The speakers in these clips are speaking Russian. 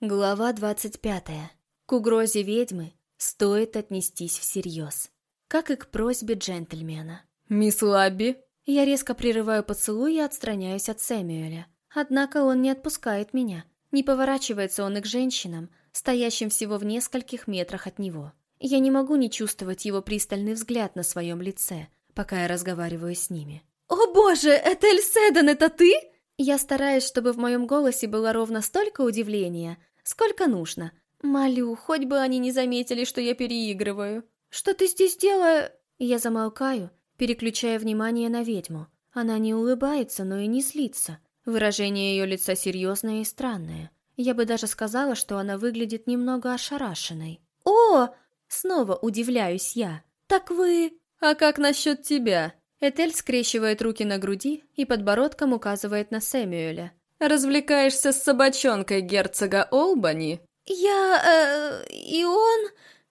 Глава 25. К угрозе ведьмы стоит отнестись всерьез. Как и к просьбе джентльмена. «Мисс Лабби?» Я резко прерываю поцелуй и отстраняюсь от Сэмюэля. Однако он не отпускает меня. Не поворачивается он и к женщинам, стоящим всего в нескольких метрах от него. Я не могу не чувствовать его пристальный взгляд на своем лице, пока я разговариваю с ними. «О боже, Этель Седан, это ты?» Я стараюсь, чтобы в моем голосе было ровно столько удивления, сколько нужно. Молю, хоть бы они не заметили, что я переигрываю. Что ты здесь делаешь? Я замолкаю, переключая внимание на ведьму. Она не улыбается, но и не злится. Выражение ее лица серьезное и странное. Я бы даже сказала, что она выглядит немного ошарашенной. «О!» Снова удивляюсь я. «Так вы...» «А как насчет тебя?» Этель скрещивает руки на груди и подбородком указывает на Сэмюэля. «Развлекаешься с собачонкой герцога Олбани?» «Я... Э, и он...»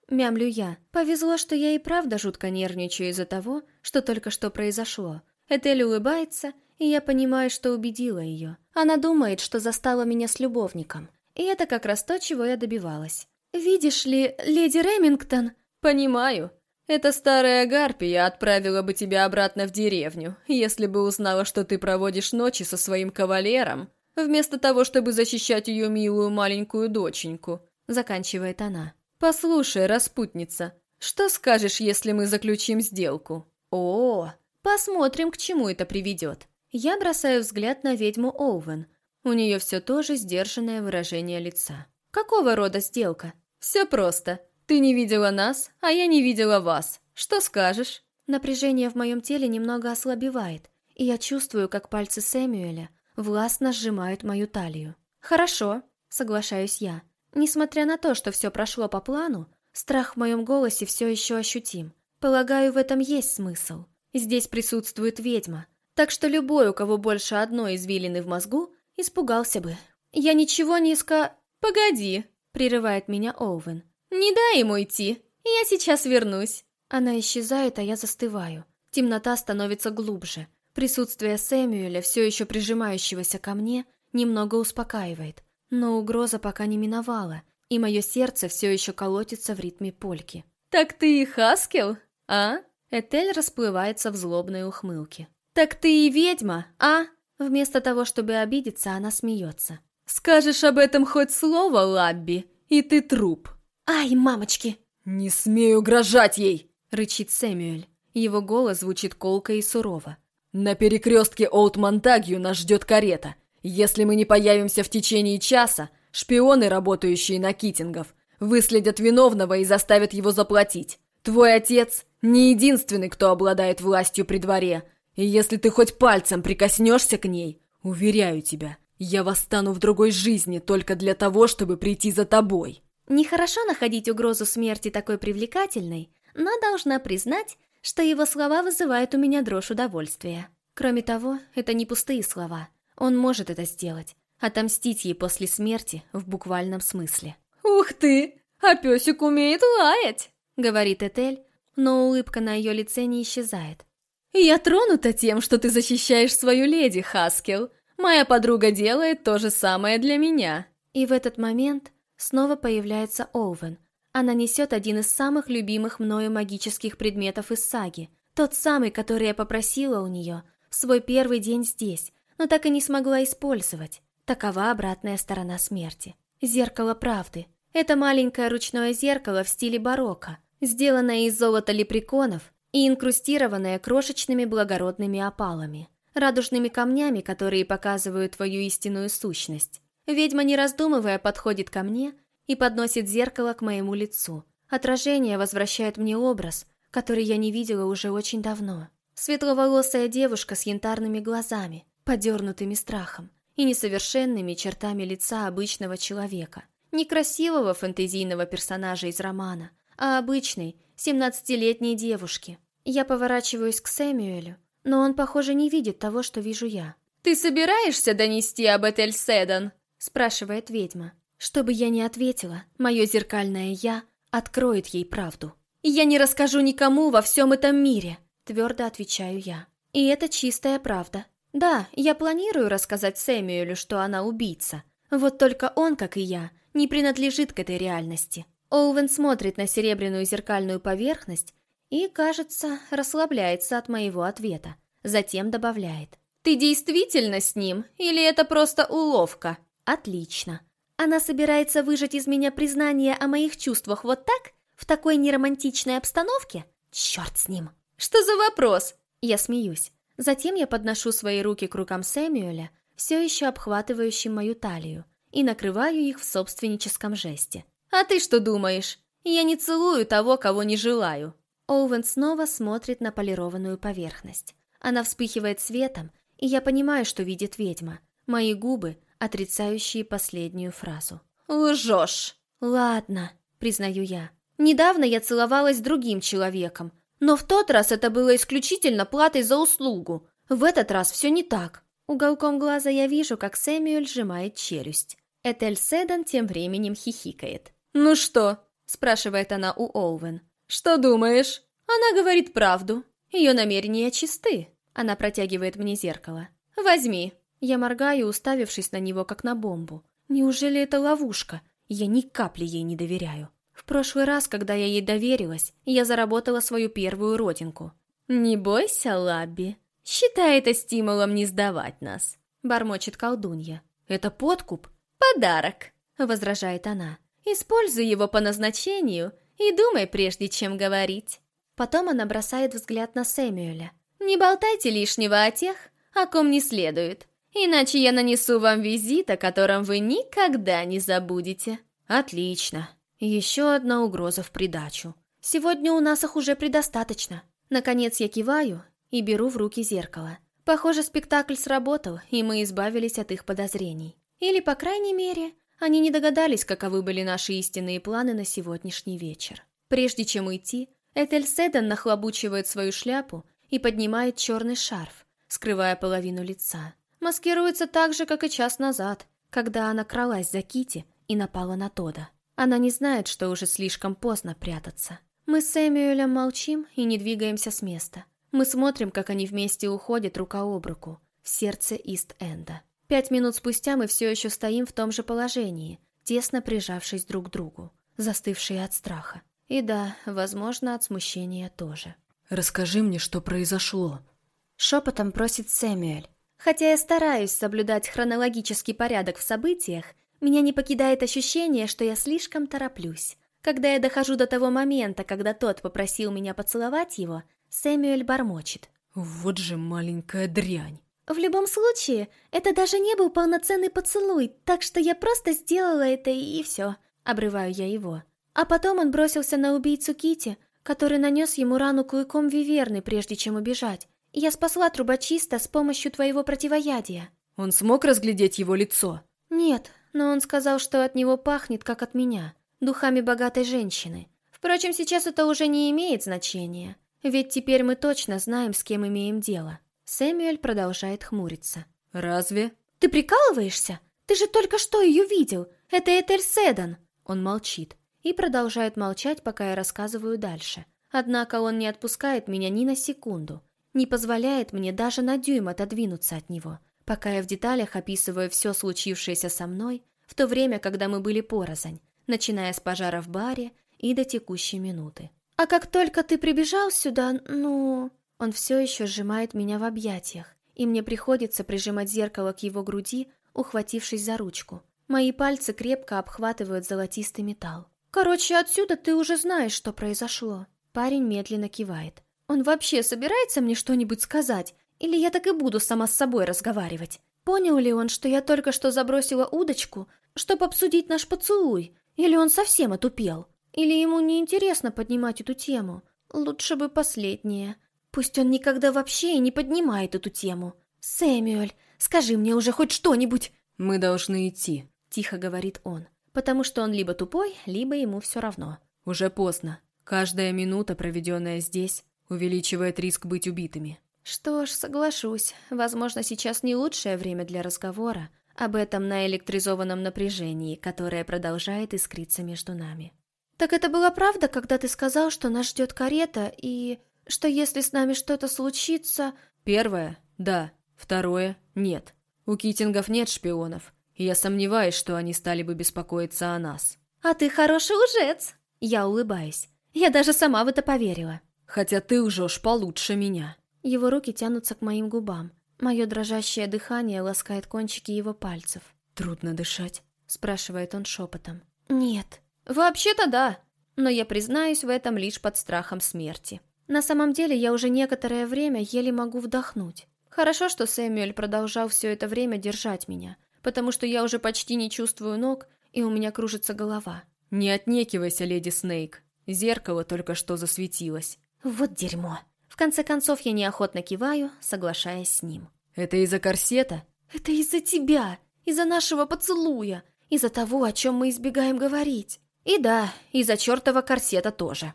Мямлю я. Повезло, что я и правда жутко нервничаю из-за того, что только что произошло. Этель улыбается, и я понимаю, что убедила ее. Она думает, что застала меня с любовником. И это как раз то, чего я добивалась. «Видишь ли, леди Ремингтон...» «Понимаю. Эта старая гарпия отправила бы тебя обратно в деревню, если бы узнала, что ты проводишь ночи со своим кавалером, вместо того, чтобы защищать ее милую маленькую доченьку», — заканчивает она. «Послушай, распутница, что скажешь, если мы заключим сделку?» «О, посмотрим, к чему это приведет». Я бросаю взгляд на ведьму Оуэн. У нее все тоже сдержанное выражение лица. «Какого рода сделка?» «Все просто. Ты не видела нас, а я не видела вас. Что скажешь?» Напряжение в моем теле немного ослабевает, и я чувствую, как пальцы Сэмюэля властно сжимают мою талию. «Хорошо», — соглашаюсь я. Несмотря на то, что все прошло по плану, страх в моем голосе все еще ощутим. Полагаю, в этом есть смысл. Здесь присутствует ведьма, так что любой, у кого больше одной извилины в мозгу, испугался бы. «Я ничего не иска...» «Погоди», — прерывает меня Оуэн. «Не дай ему идти, я сейчас вернусь». Она исчезает, а я застываю. Темнота становится глубже. Присутствие Сэмюэля, все еще прижимающегося ко мне, немного успокаивает. Но угроза пока не миновала, и мое сердце все еще колотится в ритме польки. «Так ты и Хаскел, а?» Этель расплывается в злобной ухмылке. «Так ты и ведьма, а?» Вместо того, чтобы обидеться, она смеется. «Скажешь об этом хоть слово, Лабби, и ты труп». «Ай, мамочки!» «Не смей угрожать ей!» — рычит Сэмюэль. Его голос звучит колко и сурово. «На перекрестке Олд Монтагью нас ждет карета. Если мы не появимся в течение часа, шпионы, работающие на Китингов, выследят виновного и заставят его заплатить. Твой отец не единственный, кто обладает властью при дворе, и если ты хоть пальцем прикоснешься к ней, уверяю тебя, я восстану в другой жизни только для того, чтобы прийти за тобой». Нехорошо находить угрозу смерти такой привлекательной, но должна признать, что его слова вызывают у меня дрожь удовольствия. Кроме того, это не пустые слова. Он может это сделать. Отомстить ей после смерти в буквальном смысле. «Ух ты! А песик умеет лаять!» — говорит Этель, но улыбка на ее лице не исчезает. «Я тронута тем, что ты защищаешь свою леди, Хаскел. Моя подруга делает то же самое для меня». И в этот момент Снова появляется Оуэн. Она несет один из самых любимых мною магических предметов из саги. Тот самый, который я попросила у нее свой первый день здесь, но так и не смогла использовать. Такова обратная сторона смерти. Зеркало правды. Это маленькое ручное зеркало в стиле барокко, сделанное из золота лепреконов и инкрустированное крошечными благородными опалами, радужными камнями, которые показывают твою истинную сущность. Ведьма, не раздумывая, подходит ко мне и подносит зеркало к моему лицу. Отражение возвращает мне образ, который я не видела уже очень давно. Светловолосая девушка с янтарными глазами, подернутыми страхом, и несовершенными чертами лица обычного человека. Не красивого фэнтезийного персонажа из романа, а обычной, 17-летней девушки. Я поворачиваюсь к Сэмюэлю, но он, похоже, не видит того, что вижу я. «Ты собираешься донести об Этель Седан?» спрашивает ведьма. Чтобы я не ответила, мое зеркальное «я» откроет ей правду. «Я не расскажу никому во всем этом мире», твердо отвечаю я. И это чистая правда. Да, я планирую рассказать Сэмюэлю, что она убийца, Вот только он, как и я, не принадлежит к этой реальности. Оуэн смотрит на серебряную зеркальную поверхность и, кажется, расслабляется от моего ответа. Затем добавляет. «Ты действительно с ним? Или это просто уловка?» «Отлично. Она собирается выжать из меня признание о моих чувствах вот так? В такой неромантичной обстановке? Черт с ним!» «Что за вопрос?» Я смеюсь. Затем я подношу свои руки к рукам Сэмюэля, все еще обхватывающим мою талию, и накрываю их в собственническом жесте. «А ты что думаешь? Я не целую того, кого не желаю». Оуэн снова смотрит на полированную поверхность. Она вспыхивает светом, и я понимаю, что видит ведьма. Мои губы, отрицающие последнюю фразу. «Лжешь!» «Ладно», — признаю я. «Недавно я целовалась с другим человеком, но в тот раз это было исключительно платой за услугу. В этот раз все не так». Уголком глаза я вижу, как Сэмюэль сжимает челюсть. Этель Седан тем временем хихикает. «Ну что?» – спрашивает она у Оуэн. «Что думаешь?» Она говорит правду. Ее намерения чисты. Она протягивает мне зеркало. «Возьми». Я моргаю, уставившись на него, как на бомбу. Неужели это ловушка? Я ни капли ей не доверяю. В прошлый раз, когда я ей доверилась, я заработала свою первую родинку. «Не бойся, Лабби. Считай это стимулом не сдавать нас», — бормочет колдунья. «Это подкуп?» «Подарок», — возражает она. Используй его по назначению и думай, прежде чем говорить. Потом она бросает взгляд на Сэмюэля. Не болтайте лишнего о тех, о ком не следует, иначе я нанесу вам визит, о котором вы никогда не забудете. Отлично. Еще одна угроза в придачу. Сегодня у нас их уже предостаточно. Наконец я киваю и беру в руки зеркало. Похоже, спектакль сработал, и мы избавились от их подозрений. Или, по крайней мере, они не догадались, каковы были наши истинные планы на сегодняшний вечер. Прежде чем уйти, Этель Седан нахлобучивает свою шляпу и поднимает черный шарф, скрывая половину лица. Маскируется так же, как и час назад, когда она кралась за Кити и напала на Тода. Она не знает, что уже слишком поздно прятаться. Мы с Сэмюэлем молчим и не двигаемся с места. Мы смотрим, как они вместе уходят рука об руку в сердце Ист-Энда. Пять минут спустя мы все еще стоим в том же положении, тесно прижавшись друг к другу, застывшие от страха. И да, возможно, от смущения тоже. «Расскажи мне, что произошло», — шепотом просит Сэмюэль. Хотя я стараюсь соблюдать хронологический порядок в событиях, меня не покидает ощущение, что я слишком тороплюсь. Когда я дохожу до того момента, когда тот попросил меня поцеловать его, Сэмюэль бормочет. «Вот же маленькая дрянь!» В любом случае, это даже не был полноценный поцелуй, так что я просто сделала это и все. Обрываю я его. А потом он бросился на убийцу Кити, который нанес ему рану клыком виверны, прежде чем убежать. Я спасла трубочиста с помощью твоего противоядия. Он смог разглядеть его лицо? Нет, но он сказал, что от него пахнет, как от меня, духами богатой женщины. Впрочем, сейчас это уже не имеет значения, ведь теперь мы точно знаем, с кем имеем дело. Сэмюэль продолжает хмуриться. «Разве?» «Ты прикалываешься? Ты же только что ее видел! Это Этель Седан!» Он молчит и продолжает молчать, пока я рассказываю дальше. Однако он не отпускает меня ни на секунду, не позволяет мне даже на дюйм отодвинуться от него, пока я в деталях описываю все случившееся со мной, в то время, когда мы были порознь, начиная с пожара в баре и до текущей минуты. «А как только ты прибежал сюда, ну...» Он все еще сжимает меня в объятиях, и мне приходится прижимать зеркало к его груди, ухватившись за ручку. Мои пальцы крепко обхватывают золотистый металл. «Короче, отсюда ты уже знаешь, что произошло». Парень медленно кивает. «Он вообще собирается мне что-нибудь сказать? Или я так и буду сама с собой разговаривать? Понял ли он, что я только что забросила удочку, чтобы обсудить наш поцелуй? Или он совсем отупел? Или ему не интересно поднимать эту тему? Лучше бы последнее». Пусть он никогда вообще и не поднимает эту тему. «Сэмюэль, скажи мне уже хоть что-нибудь!» «Мы должны идти», — тихо говорит он. Потому что он либо тупой, либо ему все равно. «Уже поздно. Каждая минута, проведенная здесь, увеличивает риск быть убитыми». Что ж, соглашусь. Возможно, сейчас не лучшее время для разговора об этом наэлектризованном напряжении, которое продолжает искриться между нами. «Так это была правда, когда ты сказал, что нас ждет карета и...» что если с нами что-то случится... Первое — да. Второе — нет. У Китингов нет шпионов. Я сомневаюсь, что они стали бы беспокоиться о нас. «А ты хороший лжец!» Я улыбаюсь. Я даже сама в это поверила. Хотя ты лжешь получше меня. Его руки тянутся к моим губам. Мое дрожащее дыхание ласкает кончики его пальцев. «Трудно дышать?» — спрашивает он шепотом. «Нет». «Вообще-то да. Но я признаюсь в этом лишь под страхом смерти. На самом деле я уже некоторое время еле могу вдохнуть. Хорошо, что Сэмюэль продолжал все это время держать меня, потому что я уже почти не чувствую ног, и у меня кружится голова. «Не отнекивайся, леди Снейк. Зеркало только что засветилось». Вот дерьмо. В конце концов, я неохотно киваю, соглашаясь с ним. «Это из-за корсета?» «Это из-за тебя, из-за нашего поцелуя, из-за того, о чем мы избегаем говорить. И да, из-за чертова корсета тоже».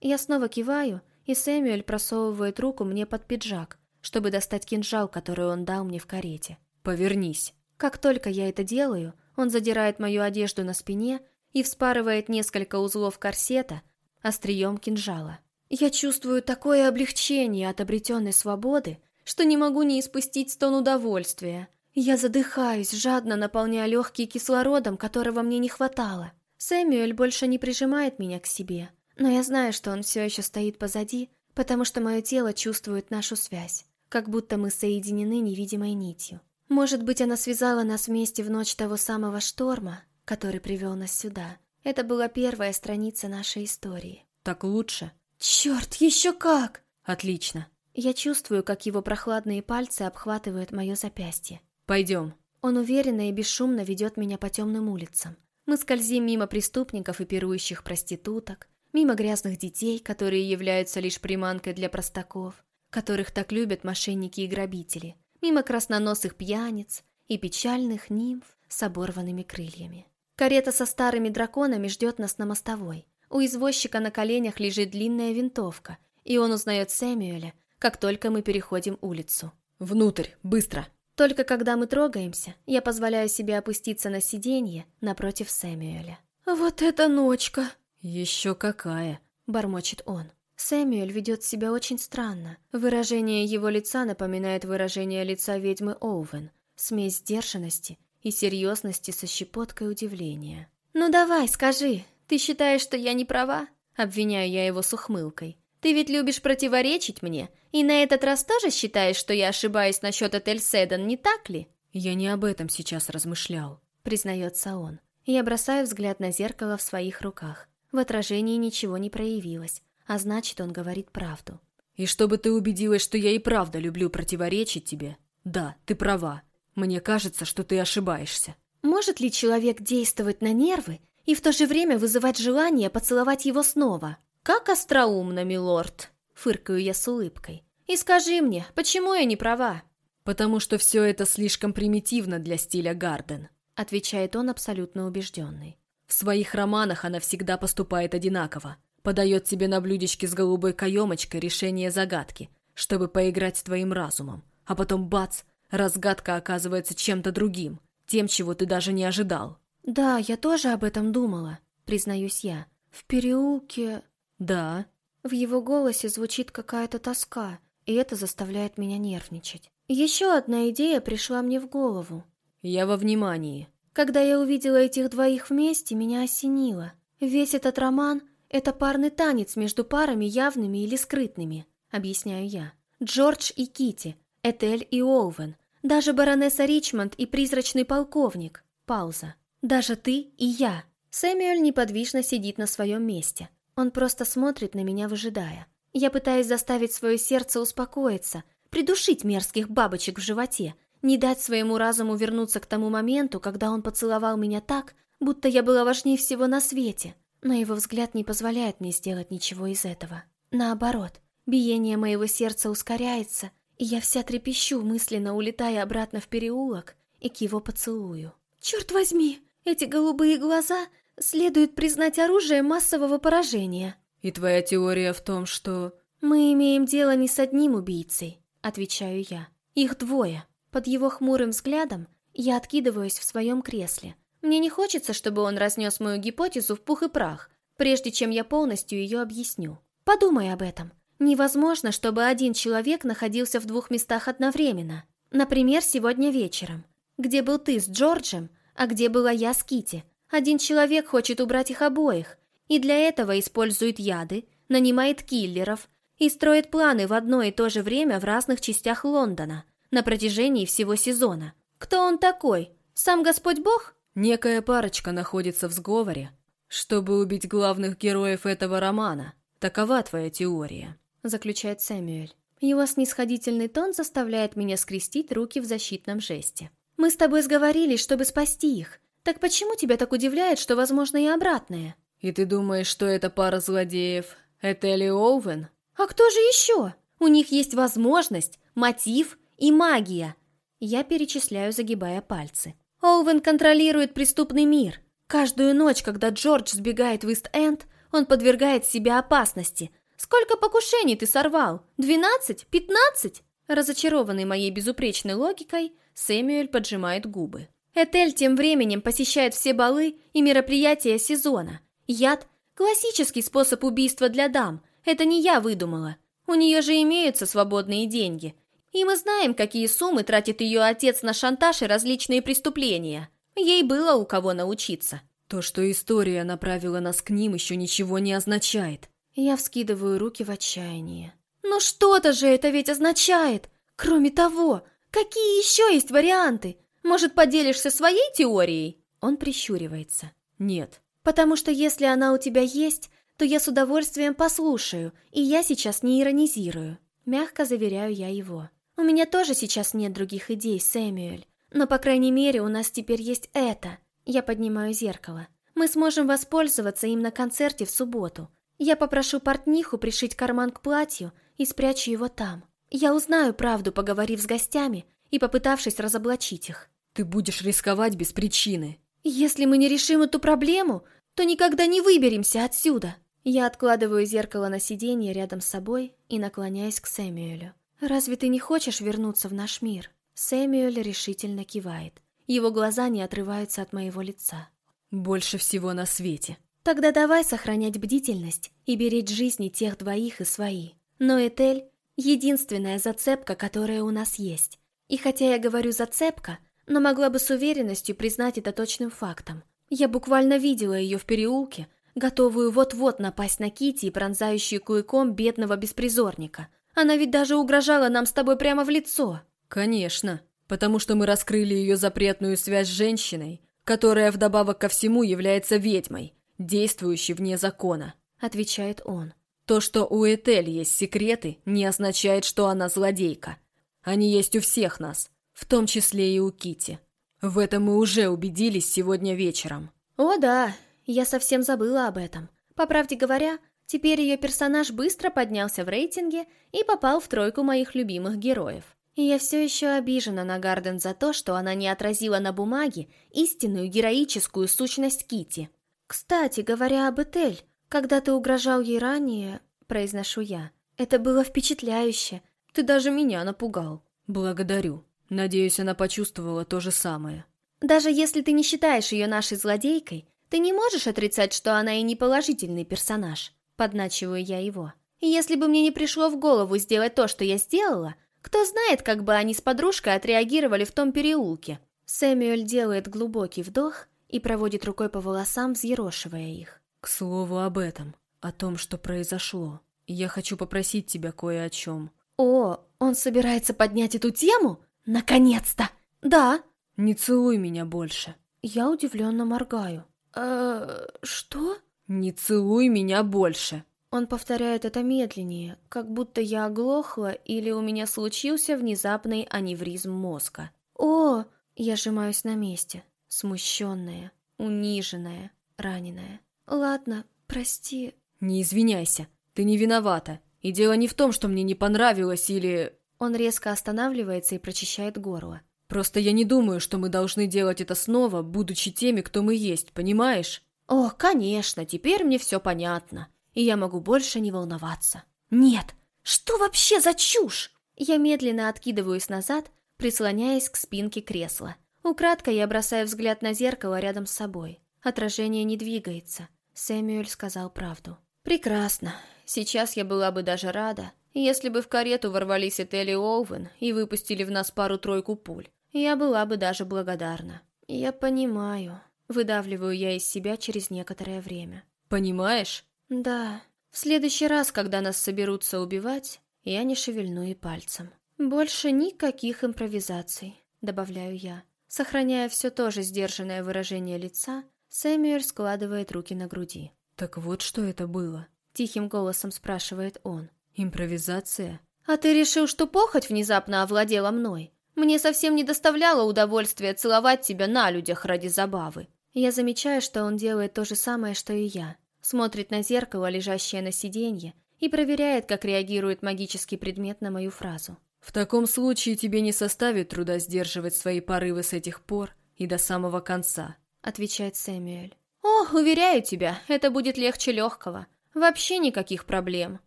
Я снова киваю, и Сэмюэль просовывает руку мне под пиджак, чтобы достать кинжал, который он дал мне в карете. «Повернись». Как только я это делаю, он задирает мою одежду на спине и вспарывает несколько узлов корсета острием кинжала. Я чувствую такое облегчение от обретенной свободы, что не могу не испустить стон удовольствия. Я задыхаюсь, жадно наполняя легкие кислородом, которого мне не хватало. Сэмюэль больше не прижимает меня к себе, но я знаю, что он все еще стоит позади, потому что мое тело чувствует нашу связь, как будто мы соединены невидимой нитью. Может быть, она связала нас вместе в ночь того самого шторма, который привел нас сюда. Это была первая страница нашей истории. Так лучше? Черт, еще как! Отлично. Я чувствую, как его прохладные пальцы обхватывают мое запястье. Пойдем. Он уверенно и бесшумно ведет меня по темным улицам. Мы скользим мимо преступников и пирующих проституток, мимо грязных детей, которые являются лишь приманкой для простаков, которых так любят мошенники и грабители, мимо красноносых пьяниц и печальных нимф с оборванными крыльями. Карета со старыми драконами ждет нас на мостовой. У извозчика на коленях лежит длинная винтовка, и он узнает Сэмюэля, как только мы переходим улицу. «Внутрь, быстро!» Только когда мы трогаемся, я позволяю себе опуститься на сиденье напротив Сэмюэля. «Вот это ночка!» «Еще какая!» — бормочет он. Сэмюэль ведет себя очень странно. Выражение его лица напоминает выражение лица ведьмы Оуэн, смесь сдержанности и серьезности со щепоткой удивления. «Ну давай, скажи, ты считаешь, что я не права?» Обвиняю я его с ухмылкой. «Ты ведь любишь противоречить мне, и на этот раз тоже считаешь, что я ошибаюсь насчет отель Седан, не так ли?» «Я не об этом сейчас размышлял», — признается он. Я бросаю взгляд на зеркало в своих руках. В отражении ничего не проявилось, а значит, он говорит правду. «И чтобы ты убедилась, что я и правда люблю противоречить тебе, да, ты права. Мне кажется, что ты ошибаешься». Может ли человек действовать на нервы и в то же время вызывать желание поцеловать его снова? «Как остроумно, милорд!» — фыркаю я с улыбкой. «И скажи мне, почему я не права?» «Потому что все это слишком примитивно для стиля Гарден», — отвечает он абсолютно убежденный. «В своих романах она всегда поступает одинаково. Подает тебе на блюдечке с голубой каемочкой решение загадки, чтобы поиграть с твоим разумом. А потом бац, разгадка оказывается чем-то другим, тем, чего ты даже не ожидал. «Да, я тоже об этом думала», — признаюсь я. «В переулке...» «Да». В его голосе звучит какая-то тоска, и это заставляет меня нервничать. Еще одна идея пришла мне в голову. «Я во внимании». Когда я увидела этих двоих вместе, меня осенило. Весь этот роман — это парный танец между парами явными или скрытными, объясняю я. Джордж и Кити, Этель и Оуэн, даже баронесса Ричмонд и призрачный полковник. Пауза. Даже ты и я. Сэмюэль неподвижно сидит на своем месте. Он просто смотрит на меня, выжидая. Я пытаюсь заставить свое сердце успокоиться, придушить мерзких бабочек в животе, не дать своему разуму вернуться к тому моменту, когда он поцеловал меня так, будто я была важнее всего на свете. Но его взгляд не позволяет мне сделать ничего из этого. Наоборот, биение моего сердца ускоряется, и я вся трепещу, мысленно улетая обратно в переулок и к его поцелую. «Черт возьми, эти голубые глаза следует признать оружием массового поражения». «И твоя теория в том, что...» «Мы имеем дело не с одним убийцей», — отвечаю я. «Их двое». Под его хмурым взглядом я откидываюсь в своем кресле. Мне не хочется, чтобы он разнес мою гипотезу в пух и прах, прежде чем я полностью ее объясню. Подумай об этом. Невозможно, чтобы один человек находился в двух местах одновременно. Например, сегодня вечером. Где был ты с Джорджем, А где была я с Кити? Один человек хочет убрать их обоих, и для этого использует яды, нанимает киллеров и строит планы в одно и то же время в разных частях Лондона на протяжении всего сезона. Кто он такой? Сам Господь Бог? Некая парочка находится в сговоре, чтобы убить главных героев этого романа. Такова твоя теория, заключает Сэмюэль. Его снисходительный тон заставляет меня скрестить руки в защитном жесте. Мы с тобой сговорились, чтобы спасти их. Так почему тебя так удивляет, что возможно и обратное? И ты думаешь, что эта пара злодеев — это Элли Оуэн? А кто же еще? У них есть возможность, мотив и магия. Я перечисляю, загибая пальцы. Оуэн контролирует преступный мир. Каждую ночь, когда Джордж сбегает в Ист-Энд, он подвергает себя опасности. Сколько покушений ты сорвал? Двенадцать? Пятнадцать? Разочарованный моей безупречной логикой, Сэмюэль поджимает губы. Этель тем временем посещает все балы и мероприятия сезона. Яд – классический способ убийства для дам. Это не я выдумала. У нее же имеются свободные деньги. И мы знаем, какие суммы тратит ее отец на шантаж и различные преступления. Ей было у кого научиться. То, что история направила нас к ним, еще ничего не означает. Я вскидываю руки в отчаянии. Ну что-то же это ведь означает! Кроме того, какие еще есть варианты? Может, поделишься своей теорией? Он прищуривается. Нет. Потому что если она у тебя есть, то я с удовольствием послушаю, и я сейчас не иронизирую. Мягко заверяю я его. У меня тоже сейчас нет других идей, Сэмюэль. Но, по крайней мере, у нас теперь есть это. Я поднимаю зеркало. Мы сможем воспользоваться им на концерте в субботу. Я попрошу портниху пришить карман к платью и спрячу его там. Я узнаю правду, поговорив с гостями и попытавшись разоблачить их. Ты будешь рисковать без причины. Если мы не решим эту проблему, то никогда не выберемся отсюда. Я откладываю зеркало на сиденье рядом с собой и наклоняюсь к Сэмюэлю. «Разве ты не хочешь вернуться в наш мир?» Сэмюэль решительно кивает. Его глаза не отрываются от моего лица. «Больше всего на свете». «Тогда давай сохранять бдительность и беречь жизни тех двоих и свои. Но Этель — единственная зацепка, которая у нас есть. И хотя я говорю «зацепка», но могла бы с уверенностью признать это точным фактом. Я буквально видела ее в переулке, готовую вот-вот напасть на Кити и пронзающую клыком бедного беспризорника. Она ведь даже угрожала нам с тобой прямо в лицо. Конечно, потому что мы раскрыли ее запретную связь с женщиной, которая вдобавок ко всему является ведьмой, действующей вне закона, отвечает он. То, что у Этель есть секреты, не означает, что она злодейка. Они есть у всех нас, в том числе и у Кити. В этом мы уже убедились сегодня вечером. О да, я совсем забыла об этом. По правде говоря, Теперь ее персонаж быстро поднялся в рейтинге и попал в тройку моих любимых героев. И я все еще обижена на Гарден за то, что она не отразила на бумаге истинную героическую сущность Кити. «Кстати, говоря об Этель, когда ты угрожал ей ранее, — произношу я, — это было впечатляюще. Ты даже меня напугал». «Благодарю. Надеюсь, она почувствовала то же самое». «Даже если ты не считаешь ее нашей злодейкой, ты не можешь отрицать, что она и не положительный персонаж. Подначиваю я его. Если бы мне не пришло в голову сделать то, что я сделала, кто знает, как бы они с подружкой отреагировали в том переулке. Сэмюэль делает глубокий вдох и проводит рукой по волосам, взъерошивая их. К слову об этом, о том, что произошло. Я хочу попросить тебя кое о чем. О, он собирается поднять эту тему? Наконец-то! Да. Не целуй меня больше. Я удивленно моргаю. Э, что? «Не целуй меня больше!» Он повторяет это медленнее, как будто я оглохла или у меня случился внезапный аневризм мозга. «О!» Я сжимаюсь на месте, смущенная, униженная, раненая. «Ладно, прости». «Не извиняйся, ты не виновата. И дело не в том, что мне не понравилось или...» Он резко останавливается и прочищает горло. «Просто я не думаю, что мы должны делать это снова, будучи теми, кто мы есть, понимаешь?» О, конечно, теперь мне все понятно, и я могу больше не волноваться. Нет, что вообще за чушь? Я медленно откидываюсь назад, прислоняясь к спинке кресла. Украдкой я бросаю взгляд на зеркало рядом с собой. Отражение не двигается. Сэмюэль сказал правду. Прекрасно. Сейчас я была бы даже рада, если бы в карету ворвались Этель и Оуэн и выпустили в нас пару-тройку пуль. Я была бы даже благодарна. Я понимаю. Выдавливаю я из себя через некоторое время. Понимаешь? Да. В следующий раз, когда нас соберутся убивать, я не шевельну и пальцем. Больше никаких импровизаций, добавляю я. Сохраняя все то же сдержанное выражение лица, Сэмюэль складывает руки на груди. «Так вот что это было?» Тихим голосом спрашивает он. «Импровизация?» «А ты решил, что похоть внезапно овладела мной? Мне совсем не доставляло удовольствия целовать тебя на людях ради забавы». Я замечаю, что он делает то же самое, что и я. Смотрит на зеркало, лежащее на сиденье, и проверяет, как реагирует магический предмет на мою фразу. «В таком случае тебе не составит труда сдерживать свои порывы с этих пор и до самого конца», — отвечает Сэмюэль. «О, уверяю тебя, это будет легче легкого. Вообще никаких проблем».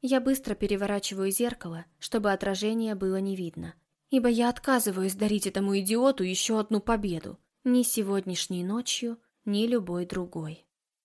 Я быстро переворачиваю зеркало, чтобы отражение было не видно. Ибо я отказываюсь дарить этому идиоту еще одну победу. Ни сегодняшней ночью, ни любой другой.